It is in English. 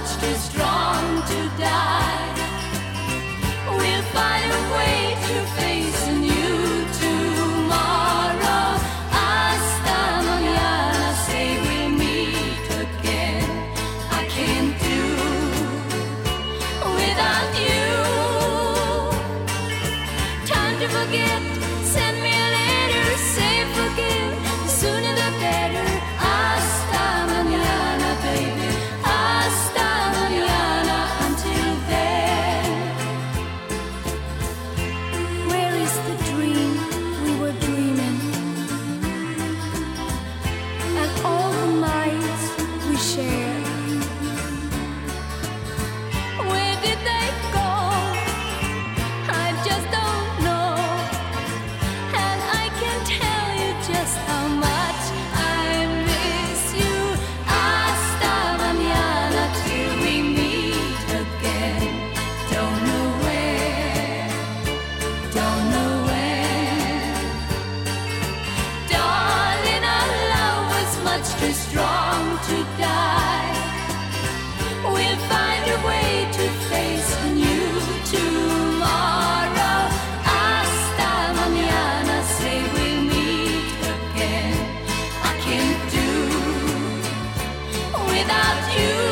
much too strong to die. We'll find a way strong to die. We'll find a way to face new tomorrow. Say we'll meet again. I can't do without you.